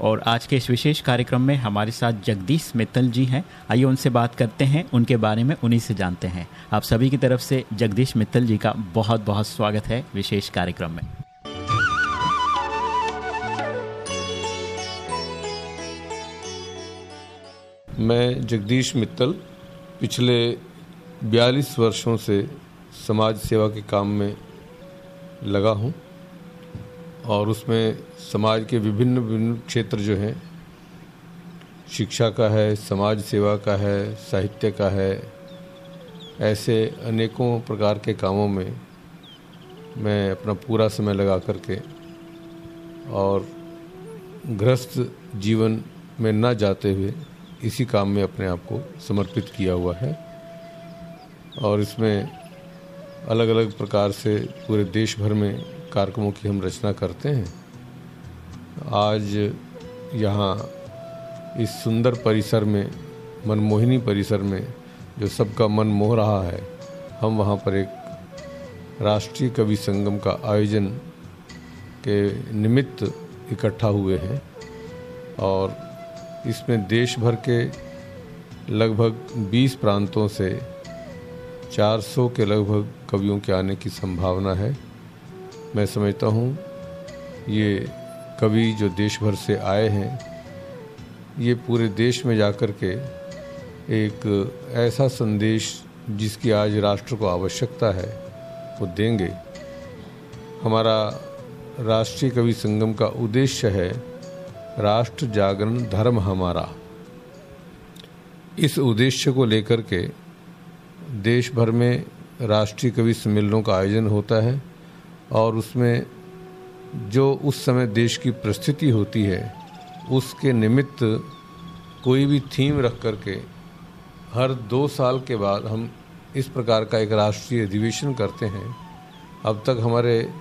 और आज के इस विशेष कार्यक्रम में हमारे साथ जगदीश मित्तल जी हैं। आइए उनसे बात करते हैं, उनके बारे में उन्हीं से जानते हैं। आप सभी की तरफ़ से जगदीश मित्तल जी का बहुत बहुत स्वागत है विशेष कार्यक्रम में। मैं जगदीश मित्तल पिछले 42 वर्षों से समाज सेवा के काम में लगा हूँ। और उसमें समाज के विभिन्न विभिन्न क्षेत्र जो हैं, शिक्षा का है, समाज सेवा का है, साहित्य का है, ऐसे अनेकों प्रकार के कामों में मैं अपना पूरा समय लगा करके और गृहस्थ जीवन में न जाते हुए इसी काम में अपने आप को समर्पित किया हुआ है। और इसमें अलग अलग प्रकार से पूरे देश भर में कार्यक्रमों की हम रचना करते हैं। आज यहाँ इस सुंदर परिसर में, मनमोहिनी परिसर में जो सबका मन मोह रहा है, हम वहाँ पर एक राष्ट्रीय कवि संगम का आयोजन के निमित्त इकट्ठा हुए हैं और इसमें देश भर के लगभग 20 प्रांतों से 400 के लगभग कवियों के आने की संभावना है। मैं समझता हूँ, ये कवि जो देश भर से आए हैं, ये पूरे देश में जाकर के एक ऐसा संदेश जिसकी आज राष्ट्र को आवश्यकता है, वो देंगे। हमारा राष्ट्रीय कवि संगम का उद्देश्य है, राष्ट्र जागरण धर्म हमारा। इस उद्देश्य को लेकर के देश भर में राष्ट्रीय कवि सम्मेलनों का आयोजन होता है। और उसमें जो उस समय देश की परिस्थिति होती है, उसके निमित्त कोई भी थीम रख कर के हर दो साल के बाद हम इस प्रकार का एक राष्ट्रीय अधिवेशन करते हैं। अब तक हमारे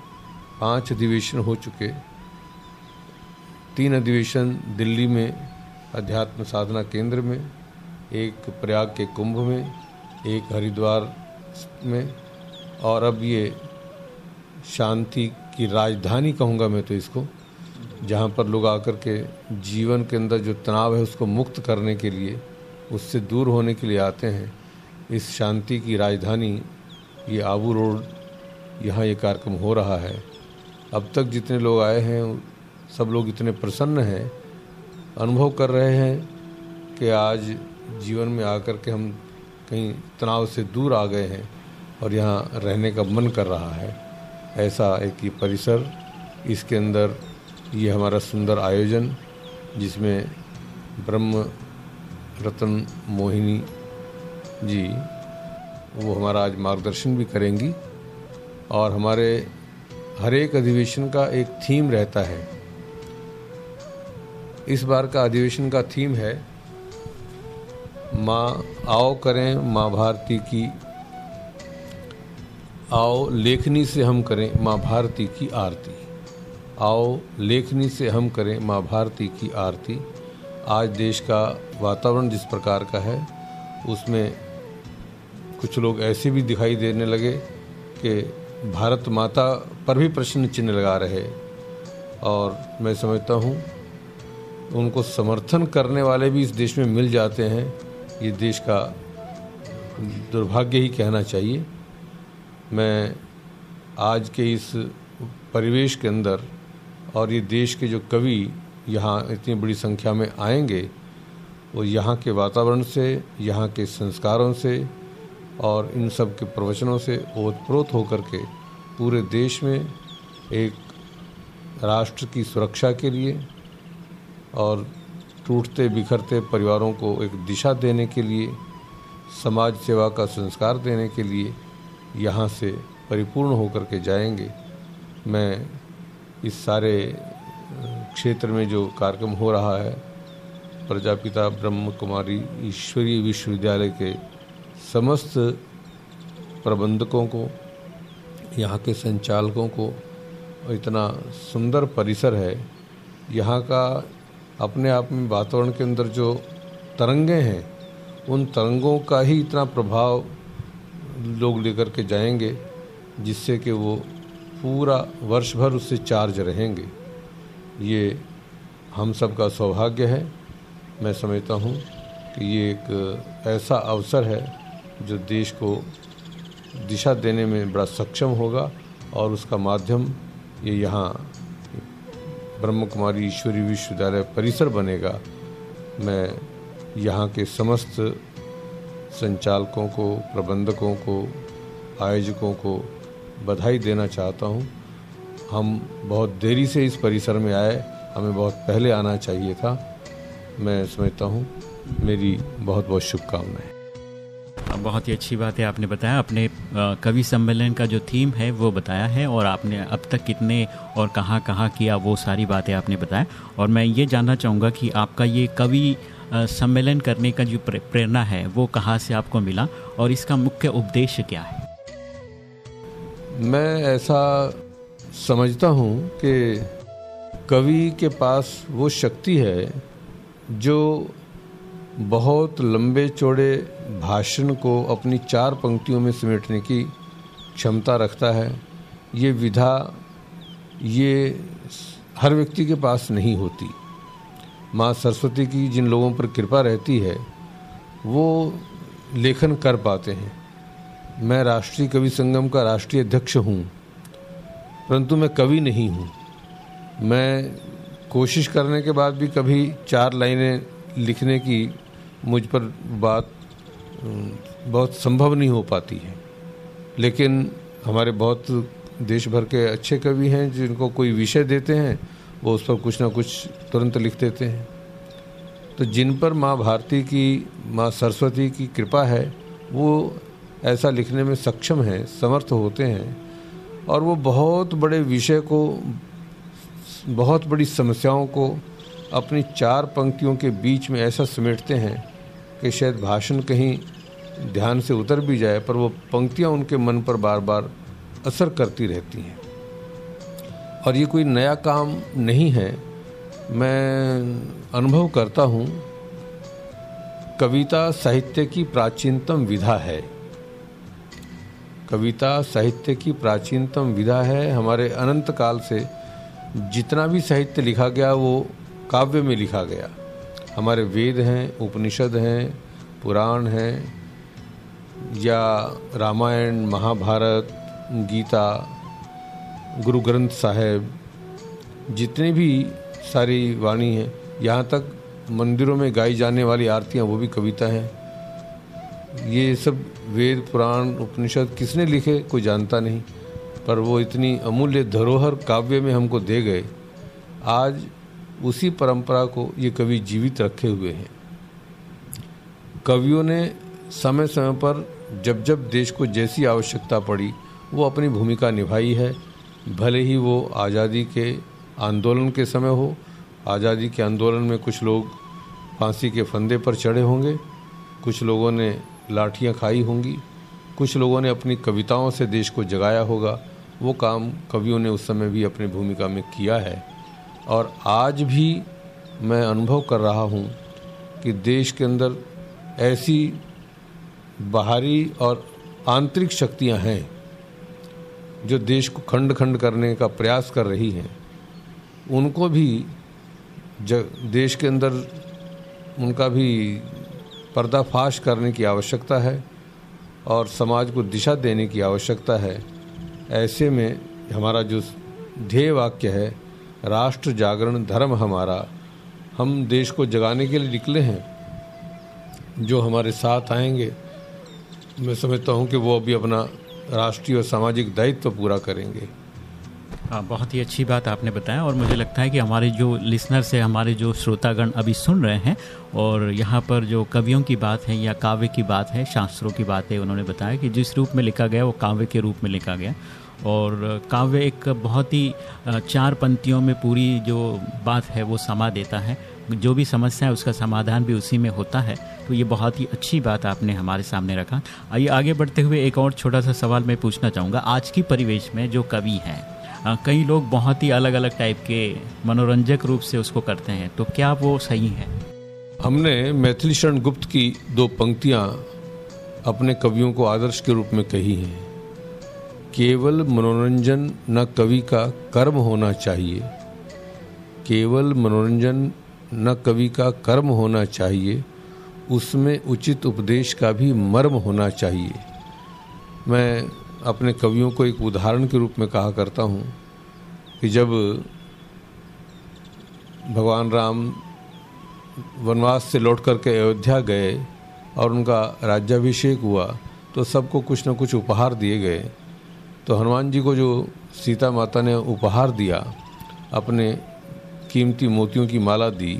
पाँच अधिवेशन हो चुके। तीन अधिवेशन दिल्ली में, अध्यात्म साधना केंद्र में, एक प्रयाग के कुंभ में, एक हरिद्वार में और अब ये शांति की राजधानी कहूँगा मैं तो इसको, जहाँ पर लोग आकर के जीवन के अंदर जो तनाव है उसको मुक्त करने के लिए, उससे दूर होने के लिए आते हैं। इस शांति की राजधानी, ये आबू रोड, यहाँ ये कार्यक्रम हो रहा है। अब तक जितने लोग आए हैं, सब लोग इतने प्रसन्न हैं, अनुभव कर रहे हैं कि आज जीवन में आकर के हम कहीं तनाव से दूर आ गए हैं और यहाँ रहने का मन कर रहा है। ऐसा एक ये परिसर, इसके अंदर ये हमारा सुंदर आयोजन, जिसमें ब्रह्म रतन मोहिनी जी, वो हमारा आज मार्गदर्शन भी करेंगी। और हमारे हर एक अधिवेशन का एक थीम रहता है। इस बार का अधिवेशन का थीम है, माँ आओ करें माँ भारती की आओ लेखनी से हम करें माँ भारती की आरती। आओ लेखनी से हम करें माँ भारती की आरती। आज देश का वातावरण जिस प्रकार का है, उसमें कुछ लोग ऐसे भी दिखाई देने लगे कि भारत माता पर भी प्रश्न चिन्ह लगा रहे। और मैं समझता हूँ, उनको समर्थन करने वाले भी इस देश में मिल जाते हैं। ये देश का दुर्भाग्य ही कहना चाहिए। मैं आज के इस परिवेश के अंदर और ये देश के जो कवि यहाँ इतनी बड़ी संख्या में आएँगे, वो यहाँ के वातावरण से, यहाँ के संस्कारों से और इन सब के प्रवचनों से ओतप्रोत होकर के पूरे देश में एक राष्ट्र की सुरक्षा के लिए और टूटते बिखरते परिवारों को एक दिशा देने के लिए, समाज सेवा का संस्कार देने के लिए यहाँ से परिपूर्ण होकर के जाएँगे। मैं इस सारे क्षेत्र में जो कार्यक्रम हो रहा है, प्रजापिता ब्रह्म कुमारी ईश्वरीय विश्वविद्यालय के समस्त प्रबंधकों को, यहाँ के संचालकों को, इतना सुंदर परिसर है। यहाँ का अपने आप में वातावरण के अंदर जो तरंगे हैं, उन तरंगों का ही इतना प्रभाव लोग लेकर के जाएँगे, जिससे कि वो पूरा वर्ष भर उससे चार्ज रहेंगे। ये हम सब का सौभाग्य है। मैं समझता हूँ कि ये एक ऐसा अवसर है, जो देश को दिशा देने में बड़ा सक्षम होगा, और उसका माध्यम ये यहाँ ब्रह्म कुमारी ईश्वरी विश्वविद्यालय परिसर बनेगा। मैं यहाँ के समस्त संचालकों को, प्रबंधकों को, आयोजकों को बधाई देना चाहता हूँ। हम बहुत देरी से इस परिसर में आए, हमें बहुत पहले आना चाहिए था। मैं समझता हूँ, मेरी बहुत बहुत शुभकामनाएँ बहुत ही अच्छी बात है, आपने बताया। अपने कवि सम्मेलन का जो थीम है, वो बताया है और आपने अब तक कितने और कहाँ कहाँ किया, वो सारी बातें आपने बताया। और मैं ये जानना चाहूँगा कि आपका ये कवि सम्मेलन करने का जो प्रेरणा है, वो कहाँ से आपको मिला और इसका मुख्य उद्देश्य क्या है? मैं ऐसा समझता हूँ कि कवि के पास वो शक्ति है जो बहुत लंबे चौड़े भाषण को अपनी चार पंक्तियों में समेटने की क्षमता रखता है। ये विधा ये हर व्यक्ति के पास नहीं होती। माँ सरस्वती की जिन लोगों पर कृपा रहती है, वो लेखन कर पाते हैं। मैं राष्ट्रीय कवि संगम का राष्ट्रीय अध्यक्ष हूँ, परंतु मैं कवि नहीं हूँ। मैं कोशिश करने के बाद भी कभी चार लाइनें लिखने की मुझ पर बात बहुत संभव नहीं हो पाती है। लेकिन हमारे बहुत देश भर के अच्छे कवि हैं जिनको कोई विषय देते हैं वो उस पर कुछ ना कुछ तुरंत लिख देते हैं। तो जिन पर माँ भारती की, माँ सरस्वती की कृपा है, वो ऐसा लिखने में सक्षम हैं, समर्थ होते हैं और वो बहुत बड़े विषय को, बहुत बड़ी समस्याओं को अपनी चार पंक्तियों के बीच में ऐसा समेटते हैं कि शायद भाषण कहीं ध्यान से उतर भी जाए, पर वो पंक्तियाँ उनके मन पर बार बार असर करती रहती हैं। और ये कोई नया काम नहीं है, मैं अनुभव करता हूँ, कविता साहित्य की प्राचीनतम विधा है। कविता साहित्य की प्राचीनतम विधा है हमारे अनंत काल से। जितना भी साहित्य लिखा गया, वो काव्य में लिखा गया। हमारे वेद हैं, उपनिषद हैं, पुराण हैं, या रामायण, महाभारत, गीता गुरु ग्रंथ साहेब, जितने भी सारी वाणी हैं, यहाँ तक मंदिरों में गाई जाने वाली आरतियाँ, वो भी कविता हैं। ये सब वेद, पुराण, उपनिषद किसने लिखे, कोई जानता नहीं। पर वो इतनी अमूल्य धरोहर काव्य में हमको दे गए। आज उसी परंपरा को ये कवि जीवित रखे हुए हैं। कवियों ने समय समय पर जब जब देश को जैसी आवश्यकता पड़ी, वो अपनी भूमिका निभाई है। भले ही वो आज़ादी के आंदोलन के समय हो, आज़ादी के आंदोलन में कुछ लोग फांसी के फंदे पर चढ़े होंगे, कुछ लोगों ने लाठियाँ खाई होंगी, कुछ लोगों ने अपनी कविताओं से देश को जगाया होगा, वो काम कवियों ने उस समय भी अपनी भूमिका में किया है। और आज भी मैं अनुभव कर रहा हूँ कि देश के अंदर ऐसी बाहरी और आंतरिक शक्तियाँ हैं जो देश को खंड खंड करने का प्रयास कर रही हैं, उनको भी जग देश के अंदर उनका भी पर्दाफाश करने की आवश्यकता है और समाज को दिशा देने की आवश्यकता है। ऐसे में हमारा जो ध्येय वाक्य है, राष्ट्र जागरण धर्म हमारा, हम देश को जगाने के लिए निकले हैं, जो हमारे साथ आएँगे। मैं समझता हूँ कि वो अभी अपना राष्ट्रीय और सामाजिक दायित्व पूरा करेंगे। हाँ बहुत ही अच्छी बात आपने बताया और मुझे लगता है कि हमारे जो लिसनर्स है, हमारे जो श्रोतागण अभी सुन रहे हैं और यहाँ पर जो कवियों की बात है या काव्य की बात है, शास्त्रों की बात है, उन्होंने बताया कि जिस रूप में लिखा गया, वो काव्य के रूप में लिखा गया। और काव्य एक बहुत ही चार पंक्तियों में पूरी जो बात है, वो समा देता है। जो भी समस्या है, उसका समाधान भी उसी में होता है। तो ये बहुत ही अच्छी बात आपने हमारे सामने रखा। आइए आगे बढ़ते हुए एक और छोटा सा सवाल मैं पूछना चाहूँगा। आज की परिवेश में जो कवि हैं कई लोग बहुत ही अलग अलग टाइप के मनोरंजक रूप से उसको करते हैं। तो क्या वो सही है? हमने मैथिली शरण गुप्त की दो पंक्तियाँ अपने कवियों को आदर्श के रूप में कही हैं। केवल मनोरंजन न कवि का कर्म होना चाहिए। केवल मनोरंजन न कवि का कर्म होना चाहिए, उसमें उचित उपदेश का भी मर्म होना चाहिए। मैं अपने कवियों को एक उदाहरण के रूप में कहा करता हूँ कि जब भगवान राम वनवास से लौट करके अयोध्या गए और उनका राज्याभिषेक हुआ तो सबको कुछ न कुछ उपहार दिए गए। तो हनुमान जी को जो सीता माता ने उपहार दिया, अपने कीमती मोतियों की माला दी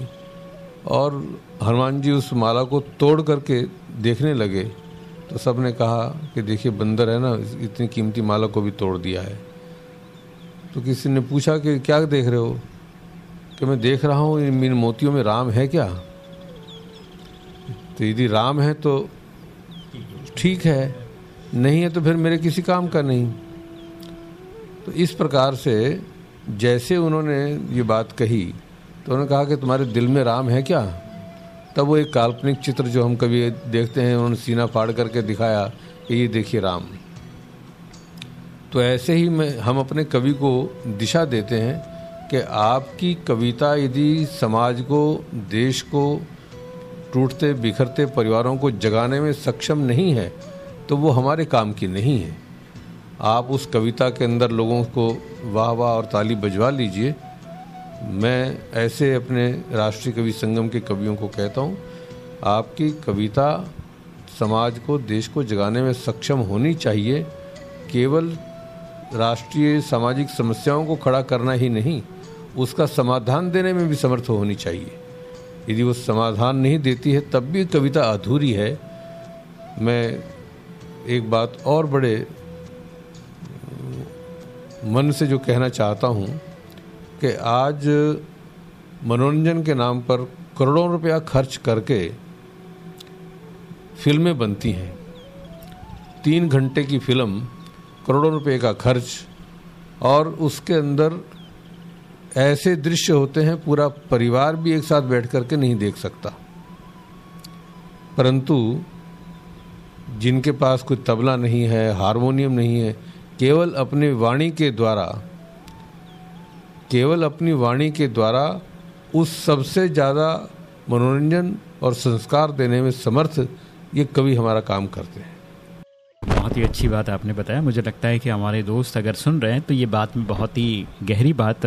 और हनुमान जी उस माला को तोड़ करके देखने लगे तो सबने कहा कि देखिए बंदर है ना, इतनी कीमती माला को भी तोड़ दिया है। तो किसी ने पूछा कि क्या देख रहे हो? कि मैं देख रहा हूँ, इन मोतियों में राम है क्या? तो यदि राम है तो ठीक है, नहीं है तो फिर मेरे किसी काम का नहीं। तो इस प्रकार से जैसे उन्होंने ये बात कही तो उन्होंने कहा कि तुम्हारे दिल में राम है क्या? तब वो एक काल्पनिक चित्र जो हम कभी देखते हैं, उन्होंने सीना फाड़ करके दिखाया कि ये देखिए राम। तो ऐसे ही मैं, हम अपने कवि को दिशा देते हैं कि आपकी कविता यदि समाज को, देश को टूटते बिखरते परिवारों को जगाने में सक्षम नहीं है तो वो हमारे काम की नहीं है। आप उस कविता के अंदर लोगों को वाह वाह और ताली बजवा लीजिए। मैं ऐसे अपने राष्ट्रीय कवि संगम के कवियों को कहता हूँ, आपकी कविता समाज को, देश को जगाने में सक्षम होनी चाहिए। केवल राष्ट्रीय सामाजिक समस्याओं को खड़ा करना ही नहीं, उसका समाधान देने में भी समर्थ होनी चाहिए। यदि वो समाधान नहीं देती है, तब भी कविता अधूरी है। मैं एक बात और बड़े मन से जो कहना चाहता हूँ कि आज मनोरंजन के नाम पर करोड़ों रुपया खर्च करके फ़िल्में बनती हैं। तीन घंटे की फ़िल्म, करोड़ों रुपए का खर्च, और उसके अंदर ऐसे दृश्य होते हैं, पूरा परिवार भी एक साथ बैठ कर के नहीं देख सकता। परंतु जिनके पास कोई तबला नहीं है, हारमोनियम नहीं है केवल अपनी वाणी के द्वारा, केवल अपनी वाणी के द्वारा उस सबसे ज़्यादा मनोरंजन और संस्कार देने में समर्थ ये कवि हमारा काम करते हैं। बहुत ही अच्छी बात आपने बताया। मुझे लगता है कि हमारे दोस्त अगर सुन रहे हैं तो ये बात में बहुत ही गहरी बात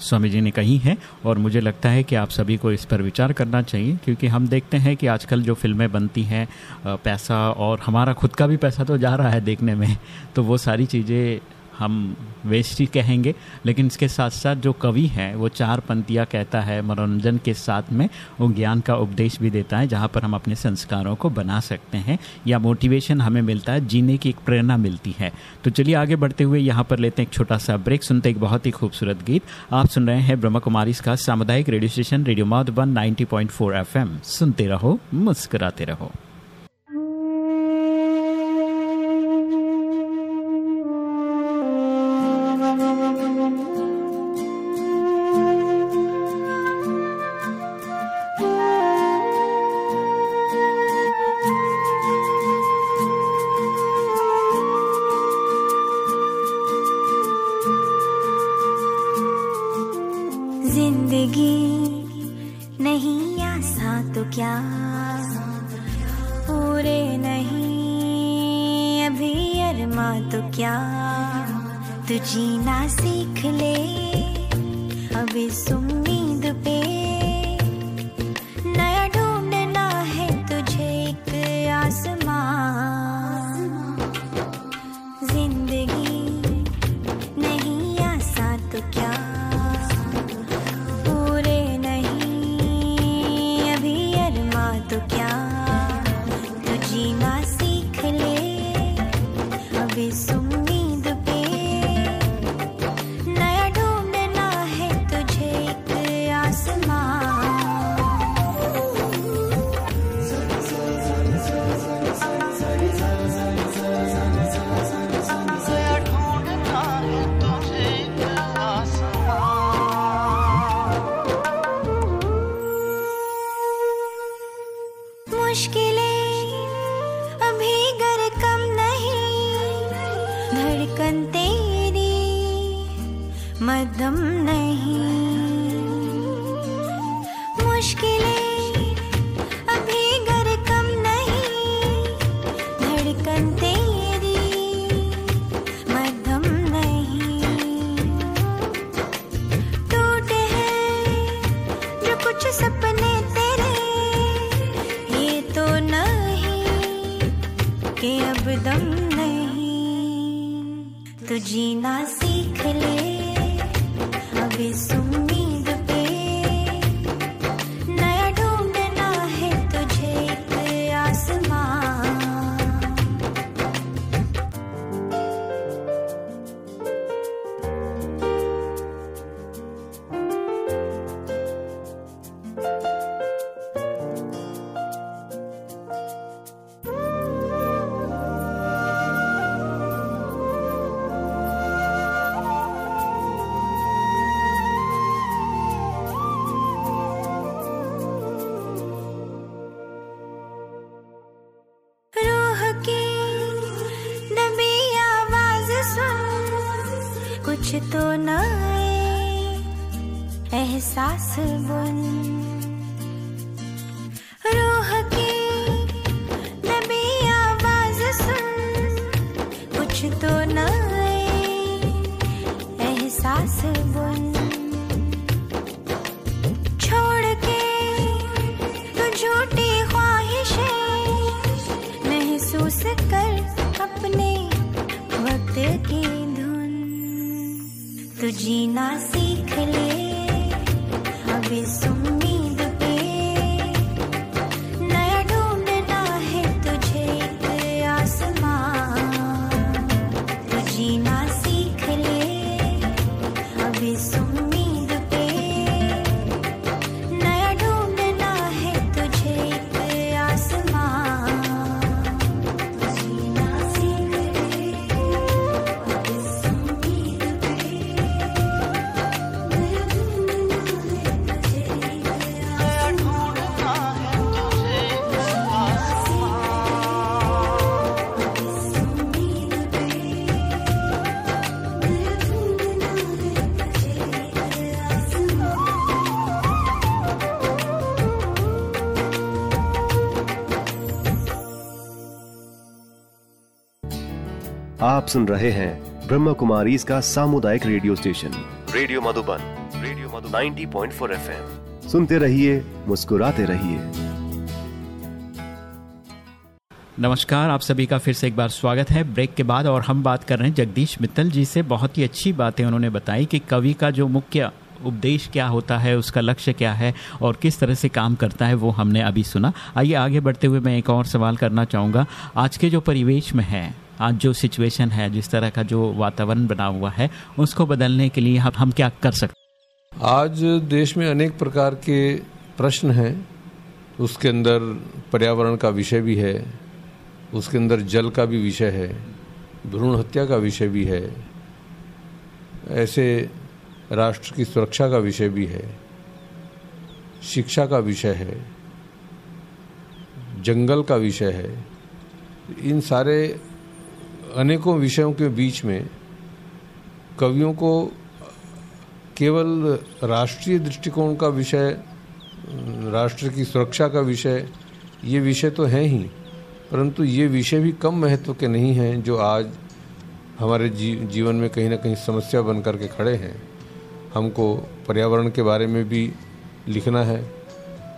स्वामी जी ने कही हैं, और मुझे लगता है कि आप सभी को इस पर विचार करना चाहिए, क्योंकि हम देखते हैं कि आजकल जो फ़िल्में बनती हैं पैसा और हमारा खुद का भी पैसा तो जा रहा है देखने में तो वो सारी चीज़ें हम ही कहेंगे, लेकिन इसके साथ साथ जो कवि है, वो चार पंक्तियाँ कहता है, मनोरंजन के साथ में वो ज्ञान का उपदेश भी देता है, जहाँ पर हम अपने संस्कारों को बना सकते हैं, या मोटिवेशन हमें मिलता है, जीने की एक प्रेरणा मिलती है। तो चलिए आगे बढ़ते हुए यहाँ पर लेते हैं एक छोटा सा ब्रेक सुनते एक बहुत ही खूबसूरत गीत। आप सुन रहे हैं ब्रह्म कुमारी का सामुदायिक radio station, radio Madhuban, ninety point सुनते रहो, मुस्कुराते रहो। तो क्या तू जीना सीख ले? अभी सुननी धड़कन तेरी मदम नहीं। मुश्किलें जीना सीख ले। अभी इस एहसास आप सुन रहे हैं ब्रह्म कुमारी इसका सामुदायिक radio station. Radio Madhuban radio Madhu 90.4 FM. सुनते रहिए मुस्कुराते रहिए। नमस्कार आप सभी का फिर से एक बार स्वागत है। ब्रेक के बाद और हम बात कर रहे हैं जगदीश मित्तल जी से। बहुत ही अच्छी बातें उन्होंने बताई कि कवि का जो मुख्य उपदेश क्या होता है उसका लक्ष्य क्या है और किस तरह से काम करता है वो हमने अभी सुना। आइए आगे बढ़ते हुए मैं एक और सवाल करना चाहूँगा। आज के जो परिवेश में है आज जो सिचुएशन है, जिस तरह का जो वातावरण बना हुआ है, उसको बदलने के लिए हम हम क्या कर सकते आज देश में अनेक प्रकार के प्रश्न हैं। उसके अंदर पर्यावरण का विषय भी है। उसके अंदर जल का भी विषय है। भ्रूण हत्या का विषय भी है। ऐसे राष्ट्र की सुरक्षा का विषय भी है। शिक्षा का विषय है। जंगल का विषय है। इन सारे अनेकों विषयों के बीच में कवियों को केवल राष्ट्रीय दृष्टिकोण का विषय राष्ट्र की सुरक्षा का विषय ये विषय तो हैं ही परंतु ये विषय भी कम महत्व के नहीं हैं जो आज हमारे जी, जीवन में कहीं ना कहीं समस्या बन करके खड़े हैं। हमको पर्यावरण के बारे में भी लिखना है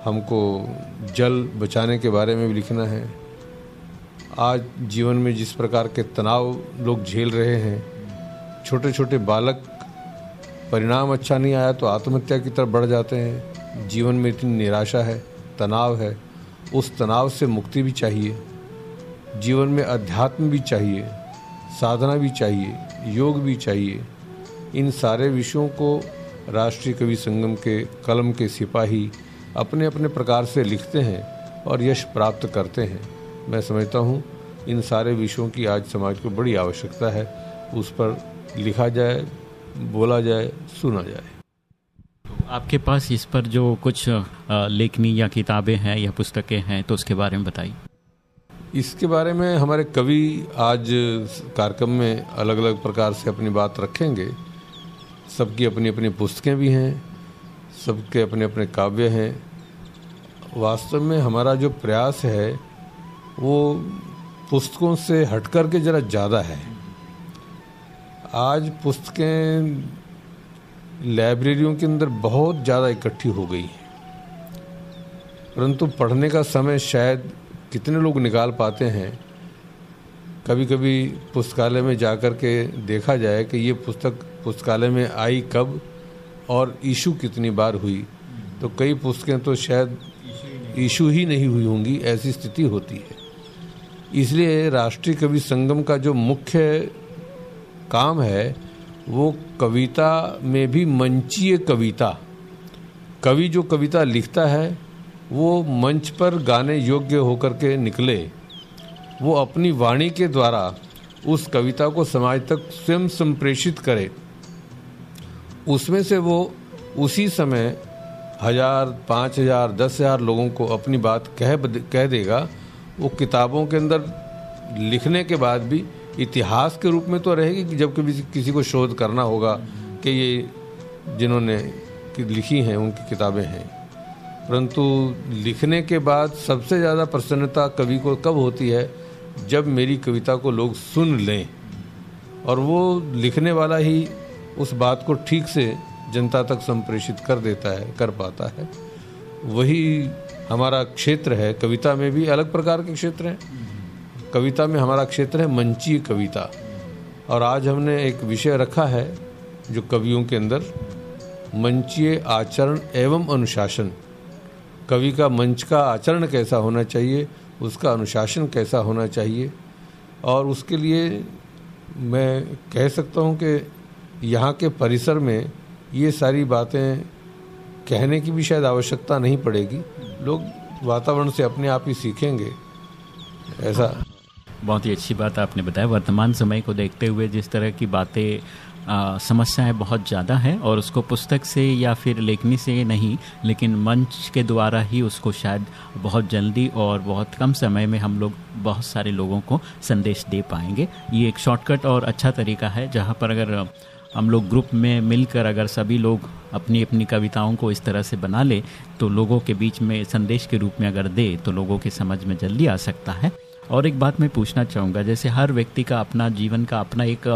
हमको जल बचाने के बारे में भी लिखना है आज जीवन में जिस प्रकार के तनाव लोग झेल रहे हैं छोटे छोटे बालक, परिणाम अच्छा नहीं आया तो आत्महत्या की तरफ़ बढ़ जाते हैं। जीवन में इतनी निराशा है, तनाव है, उस तनाव से मुक्ति भी चाहिए। जीवन में अध्यात्म भी चाहिए, साधना भी चाहिए, योग भी चाहिए। इन सारे विषयों को राष्ट्रीय कवि संगम के कलम के सिपाही अपने अपने प्रकार से लिखते हैं और यश प्राप्त करते हैं। मैं समझता हूँ इन सारे विषयों की आज समाज को बड़ी आवश्यकता है। उस पर लिखा जाए बोला जाए सुना जाए। आपके पास इस पर जो कुछ लेखनी या किताबें हैं या पुस्तकें हैं तो उसके बारे में बताइए। इसके बारे में हमारे कवि आज कार्यक्रम में अलग अलग प्रकार से अपनी बात रखेंगे। सबकी अपनी अपनी पुस्तकें भी हैं सबके अपने अपने काव्य हैं। वास्तव में हमारा जो प्रयास है वो पुस्तकों से हट कर के ज़रा ज़्यादा है। आज पुस्तकें लाइब्रेरियों के अंदर बहुत ज़्यादा इकट्ठी हो गई हैं। परंतु पढ़ने का समय शायद कितने लोग निकाल पाते हैं कभी कभी पुस्तकालय में जा कर के देखा जाए कि ये पुस्तक पुस्तकालय में आई कब और इशू कितनी बार हुई। तो कई पुस्तकें तो शायद इशू ही नहीं हुई होंगी ऐसी स्थिति होती है। इसलिए राष्ट्रीय कवि संगम का जो मुख्य काम है, वो कविता में भी मंचीय कविता। कवि जो कविता लिखता है, वो मंच पर गाने योग्य होकर के निकले। वो अपनी वाणी के द्वारा उस कविता को समाज तक स्वयं संप्रेषित करे। उसमें से वो उसी समय हज़ार, पाँच हज़ार, दस हज़ार लोगों को अपनी बात कह कह देगा। वो किताबों के अंदर लिखने के बाद भी इतिहास के रूप में तो रहेगी कि जब कभी किसी को शोध करना होगा कि ये जिन्होंने लिखी हैं, उनकी किताबें हैं। परंतु लिखने के बाद सबसे ज़्यादा प्रसन्नता कवि को कब होती है? जब मेरी कविता को लोग सुन लें। और वो लिखने वाला ही उस बात को ठीक से जनता तक संप्रेषित कर देता है, कर पाता है। वही हमारा क्षेत्र है, कविता में भी अलग प्रकार के क्षेत्र हैं। कविता में हमारा क्षेत्र है मंचीय कविता। और आज हमने एक विषय रखा है, जो कवियों के अंदर मंचीय आचरण एवं अनुशासन, कवि का मंच का आचरण कैसा होना चाहिए, उसका अनुशासन कैसा होना चाहिए। और उसके लिए मैं कह सकता हूँ कि यहाँ के परिसर में ये सारी बातें कहने की भी शायद आवश्यकता नहीं पड़ेगी लोग वातावरण से अपने आप ही सीखेंगे। ऐसा। बहुत ही अच्छी बात आपने बताया। वर्तमान समय को देखते हुए जिस तरह की बातें समस्याएँ बहुत ज़्यादा है और उसको पुस्तक से या फिर लेखनी से नहीं, लेकिन मंच के द्वारा ही उसको शायद बहुत जल्दी और बहुत कम समय में हम लोग बहुत सारे लोगों को संदेश दे पाएँगे। ये एक शॉर्टकट और अच्छा तरीका है, जहाँ पर अगर हम लोग ग्रुप में मिलकर अगर सभी लोग अपनी अपनी कविताओं को इस तरह से बना ले तो लोगों के बीच में संदेश के रूप में अगर दे तो लोगों के समझ में जल्दी आ सकता है। और एक बात मैं पूछना चाहूँगा, जैसे हर व्यक्ति का अपना जीवन का अपना एक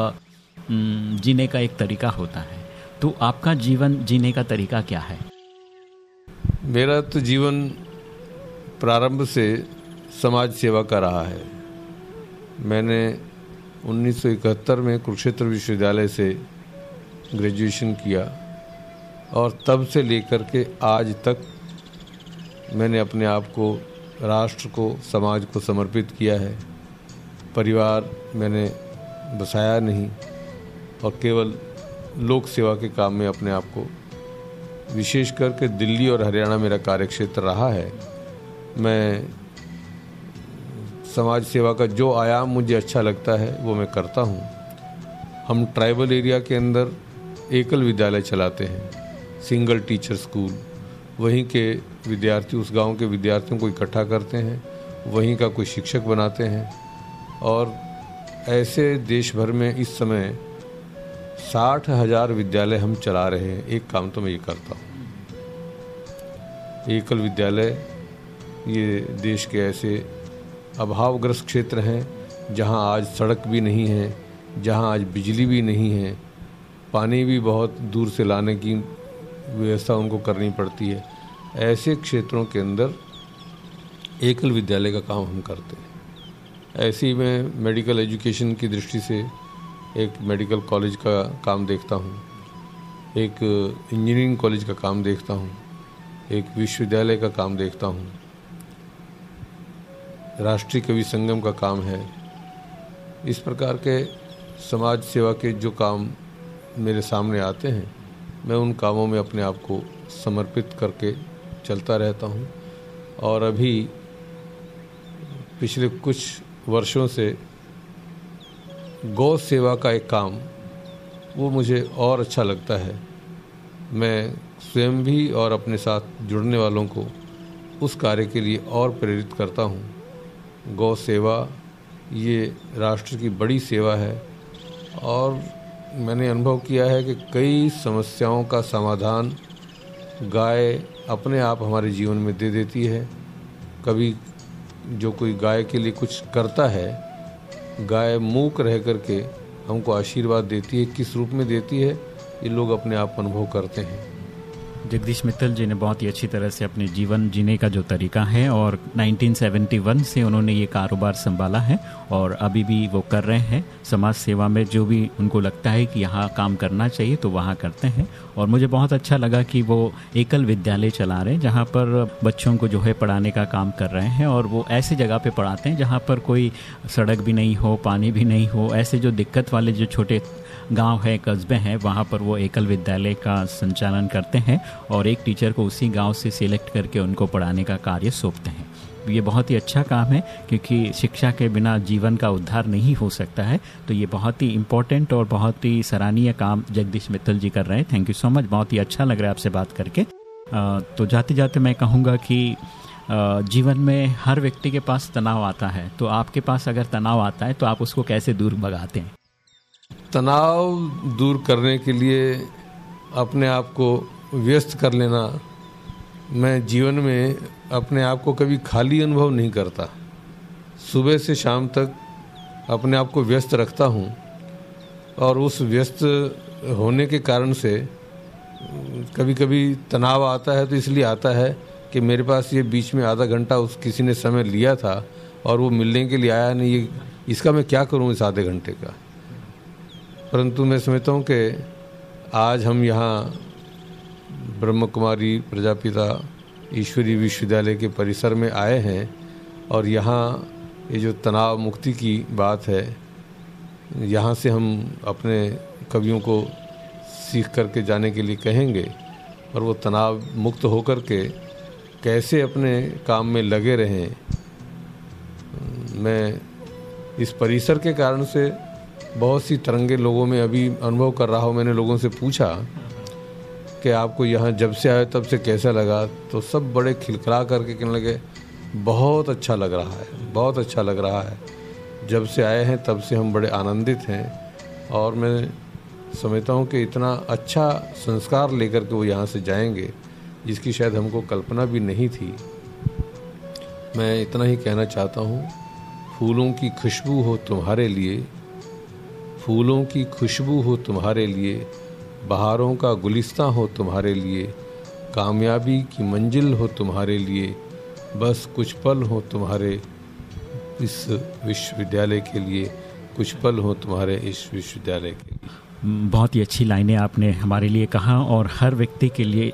जीने का एक तरीका होता है तो आपका जीवन जीने का तरीका क्या है? मेरा तो जीवन प्रारंभ से समाज सेवा का रहा है। मैंने 1971 में कुरुक्षेत्र विश्वविद्यालय से ग्रेजुएशन किया। और तब से लेकर के आज तक मैंने अपने आप को, राष्ट्र को, समाज को समर्पित किया है। परिवार मैंने बसाया नहीं और केवल लोक सेवा के काम में अपने आप को। विशेष करके दिल्ली और हरियाणा मेरा कार्यक्षेत्र रहा है। मैं समाज सेवा का जो आयाम मुझे अच्छा लगता है, वो मैं करता हूँ। हम ट्राइबल एरिया के अंदर एकल विद्यालय चलाते हैं। सिंगल टीचर स्कूल वहीं के विद्यार्थी, उस गाँव के विद्यार्थियों को इकट्ठा करते हैं, वहीं का कोई शिक्षक बनाते हैं। और ऐसे देश भर में इस समय साठ हज़ार विद्यालय हम चला रहे हैं। एक काम तो मैं ये करता हूँ। एकल विद्यालय, ये देश के ऐसे अभावग्रस्त क्षेत्र हैं, जहाँ आज सड़क भी नहीं है, जहाँ आज बिजली भी नहीं है, पानी भी बहुत दूर से लाने की व्यवस्था उनको करनी पड़ती है। ऐसे क्षेत्रों के अंदर एकल विद्यालय का काम हम करते हैं। ऐसे ही मैं मेडिकल एजुकेशन की दृष्टि से एक मेडिकल कॉलेज का काम देखता हूँ, एक इंजीनियरिंग कॉलेज का काम देखता हूँ, एक विश्वविद्यालय का काम देखता हूँ। राष्ट्रीय कवि संगम का काम है। इस प्रकार के समाज सेवा के जो काम मेरे सामने आते हैं मैं उन कामों में अपने आप को समर्पित करके चलता रहता हूँ। और अभी पिछले कुछ वर्षों से गौ सेवा का एक काम, वो मुझे और अच्छा लगता है। मैं स्वयं भी और अपने साथ जुड़ने वालों को उस कार्य के लिए और प्रेरित करता हूँ। गौ सेवा, ये राष्ट्र की बड़ी सेवा है और मैंने अनुभव किया है कि कई समस्याओं का समाधान गाय अपने आप हमारे जीवन में दे देती है। कभी जो कोई गाय के लिए कुछ करता है, गाय मूक रह करके हमको आशीर्वाद देती है, किस रूप में देती है, ये लोग अपने आप अनुभव करते हैं। जगदीश मित्तल जी ने बहुत ही अच्छी तरह से अपने जीवन जीने का जो तरीका है और 1971 से उन्होंने ये कारोबार संभाला है और अभी भी वो कर रहे हैं। समाज सेवा में जो भी उनको लगता है कि यहाँ काम करना चाहिए तो वहाँ करते हैं। और मुझे बहुत अच्छा लगा कि वो एकल विद्यालय चला रहे हैं, जहाँ पर बच्चों को जो है पढ़ाने का काम कर रहे हैं और वो ऐसी जगह पर पढ़ाते हैं जहाँ पर कोई सड़क भी नहीं हो, पानी भी नहीं हो, ऐसे जो दिक्कत वाले जो छोटे गाँव है, कस्बे हैं, वहाँ पर वो एकल विद्यालय का संचालन करते हैं और एक टीचर को उसी गाँव से सिलेक्ट करके उनको पढ़ाने का कार्य सौंपते हैं। ये बहुत ही अच्छा काम है क्योंकि शिक्षा के बिना जीवन का उद्धार नहीं हो सकता है। तो ये बहुत ही इम्पोर्टेंट और बहुत ही सराहनीय काम जगदीश मित्तल जी कर रहे हैं। थैंक यू सो मच बहुत ही अच्छा लग रहा है आपसे बात करके। तो जाते जाते मैं कहूँगा कि जीवन में हर व्यक्ति के पास तनाव आता है। तो आपके पास अगर तनाव आता है तो आप उसको कैसे दूर भगाते हैं? तनाव दूर करने के लिए अपने आप को व्यस्त कर लेना, मैं जीवन में अपने आप को कभी खाली अनुभव नहीं करता। सुबह से शाम तक अपने आप को व्यस्त रखता हूँ और उस व्यस्त होने के कारण से कभी कभी तनाव आता है तो इसलिए आता है कि मेरे पास ये बीच में आधा घंटा उस किसी ने समय लिया था और वो मिलने के लिए आया नहीं, ये, इसका मैं क्या करूँ इस आधे घंटे का? परंतु मैं समझता हूँ कि आज हम यहाँ ब्रह्म कुमारी प्रजापिता ईश्वरी विश्वविद्यालय के परिसर में आए हैं और यहाँ ये जो तनाव मुक्ति की बात है, यहाँ से हम अपने कवियों को सीख करके जाने के लिए कहेंगे और वो तनाव मुक्त होकर के कैसे अपने काम में लगे रहें। मैं इस परिसर के कारण से बहुत सी तरंगे लोगों में अभी अनुभव कर रहा हूँ, मैंने लोगों से पूछा कि आपको यहाँ जब से आए तब से कैसा लगा? तो सब बड़े खिलखिला करके कहने लगे, बहुत अच्छा लग रहा है, बहुत अच्छा लग रहा है। जब से आए हैं, तब से हम बड़े आनंदित हैं। और मैं समझता हूँ कि इतना अच्छा संस्कार लेकर के वो यहाँ से जाएँगे, जिसकी शायद हमको कल्पना भी नहीं थी। मैं इतना ही कहना चाहता हूँ, फूलों की खुशबू हो तुम्हारे लिए फूलों की खुशबू हो तुम्हारे लिए, बहारों का गुलिस्ता हो तुम्हारे लिए, कामयाबी की मंजिल हो तुम्हारे लिए, बस कुछ पल हो तुम्हारे इस विश्वविद्यालय के लिए, कुछ पल हो तुम्हारे इस विश्वविद्यालय के लिए। बहुत ही अच्छी लाइनें आपने हमारे लिए कहा और हर व्यक्ति के लिए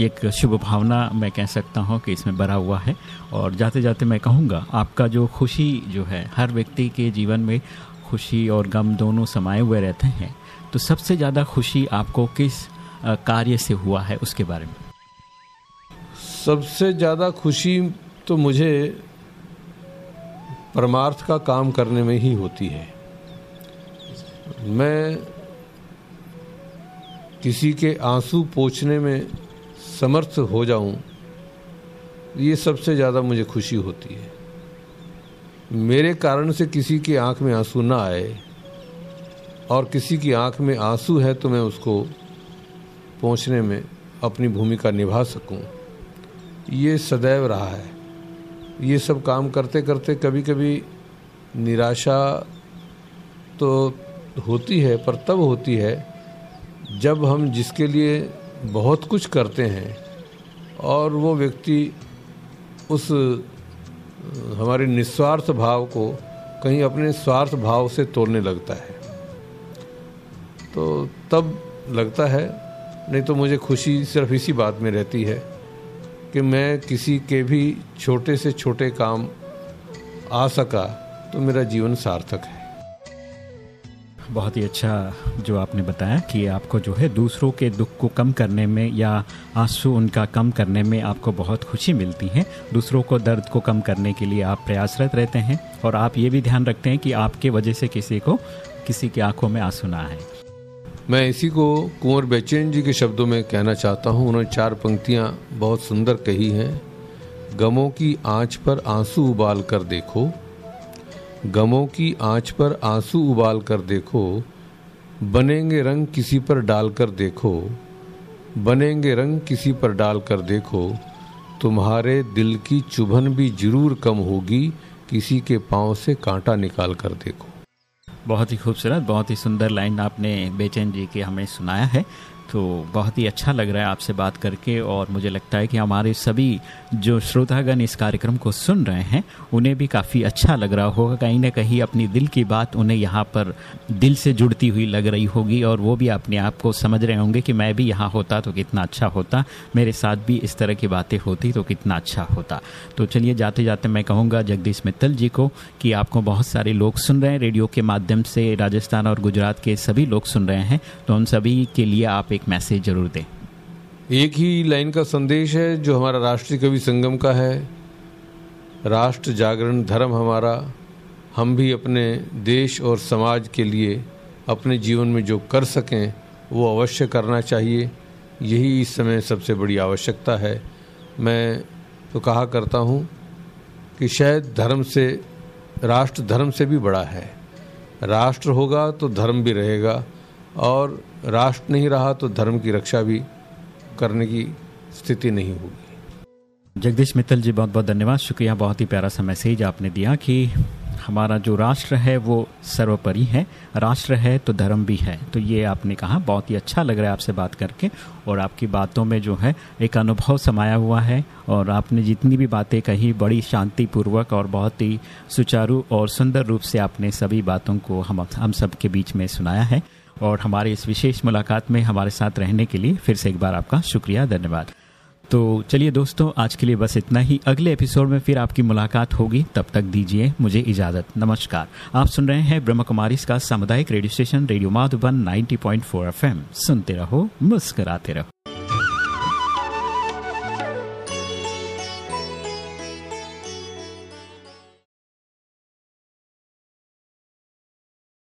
एक शुभ भावना मैं कह सकता हूँ कि इसमें भरा हुआ है। और जाते जाते मैं कहूँगा, आपका जो खुशी जो है, हर व्यक्ति के जीवन में खुशी और गम दोनों समाये हुए रहते हैं तो सबसे ज़्यादा खुशी आपको किस कार्य से हुआ है उसके बारे में? सबसे ज़्यादा खुशी तो मुझे परमार्थ का काम करने में ही होती है। मैं किसी के आँसू पोछने में समर्थ हो जाऊँ, ये सबसे ज़्यादा मुझे खुशी होती है। मेरे कारण से किसी की आँख में आँसू ना आए और किसी की आँख में आँसू है तो मैं उसको पहुँचने में अपनी भूमिका निभा सकूँ। ये सदैव रहा है। ये सब काम करते करते कभी कभी निराशा तो होती है, पर तब होती है जब हम जिसके लिए बहुत कुछ करते हैं और वो व्यक्ति उस हमारे निस्वार्थ भाव को कहीं अपने स्वार्थ भाव से तोड़ने लगता है। तो तब लगता है, नहीं तो मुझे खुशी सिर्फ़ इसी बात में रहती है कि मैं किसी के भी छोटे से छोटे काम आ सका तो मेरा जीवन सार्थक है। बहुत ही अच्छा जो आपने बताया कि आपको जो है दूसरों के दुख को कम करने में या आँसू उनका कम करने में आपको बहुत खुशी मिलती है। दूसरों को दर्द को कम करने के लिए आप प्रयासरत रहते हैं और आप ये भी ध्यान रखते हैं कि आपके वजह से किसी को, किसी की आँखों में आँसू ना आए। मैं इसी को कुंवर बेचैन जी के शब्दों में कहना चाहता हूँ। उन्होंने चार पंक्तियाँ बहुत सुंदर कही हैं। गमों की आँच पर आँसू उबाल कर देखो। गमों की आँच पर आँसू उबाल कर देखो, बनेंगे रंग किसी पर डालकर देखो, बनेंगे रंग किसी पर डालकर देखो, तुम्हारे दिल की चुभन भी ज़रूर कम होगी, किसी के पाँव से कांटा निकाल कर देखो। बहुत ही खूबसूरत, बहुत ही सुंदर लाइन आपने बेचैन जी के हमें सुनाया है। तो बहुत ही अच्छा लग रहा है आपसे बात करके और मुझे लगता है कि हमारे सभी जो श्रोतागण इस कार्यक्रम को सुन रहे हैं, उन्हें भी काफ़ी अच्छा लग रहा होगा। कहीं ना कहीं अपनी दिल की बात उन्हें यहाँ पर दिल से जुड़ती हुई लग रही होगी और वो भी अपने आप को समझ रहे होंगे कि मैं भी यहाँ होता तो कितना अच्छा होता, मेरे साथ भी इस तरह की बातें होती तो कितना अच्छा होता। तो चलिए, जाते जाते मैं कहूँगा जगदीश मित्तल जी को कि आपको बहुत सारे लोग सुन रहे हैं, रेडियो के माध्यम से राजस्थान और गुजरात के सभी लोग सुन रहे हैं। तो उन सभी के लिए आप एक मैसेज ज़रूर दें। एक ही लाइन का संदेश है, जो हमारा राष्ट्रीय कवि संगम का है। राष्ट्र जागरण धर्म हमारा, हम भी अपने देश और समाज के लिए अपने जीवन में जो कर सकें, वो अवश्य करना चाहिए। यही इस समय सबसे बड़ी आवश्यकता है। मैं तो कहा करता हूँ कि शायद धर्म से, राष्ट्र धर्म से भी बड़ा है। राष्ट्र होगा तो धर्म भी रहेगा। और राष्ट्र नहीं रहा तो धर्म की रक्षा भी करने की स्थिति नहीं होगी। जगदीश मित्तल जी बहुत बहुत धन्यवाद। शुक्रिया, बहुत ही प्यारा सा मैसेज आपने दिया कि हमारा जो राष्ट्र है वो सर्वोपरि है। राष्ट्र है तो धर्म भी है। तो ये आपने कहा, बहुत ही अच्छा लग रहा है आपसे बात करके और आपकी बातों में जो है एक अनुभव समाया हुआ है और आपने जितनी भी बातें कही, बड़ी शांतिपूर्वक और बहुत ही सुचारू और सुंदर रूप से आपने सभी बातों को हम हम सब के बीच में सुनाया है। और हमारे इस विशेष मुलाकात में हमारे साथ रहने के लिए फिर से एक बार आपका शुक्रिया, धन्यवाद। तो चलिए दोस्तों, आज के लिए बस इतना ही। अगले एपिसोड में फिर आपकी मुलाकात होगी। तब तक दीजिए मुझे इजाज़त। नमस्कार। आप सुन रहे हैं ब्रह्म कुमारी का सामुदायिक radio station, radio Madhuban 90.4 FM. सुनते रहो, मुस्कराते रहो।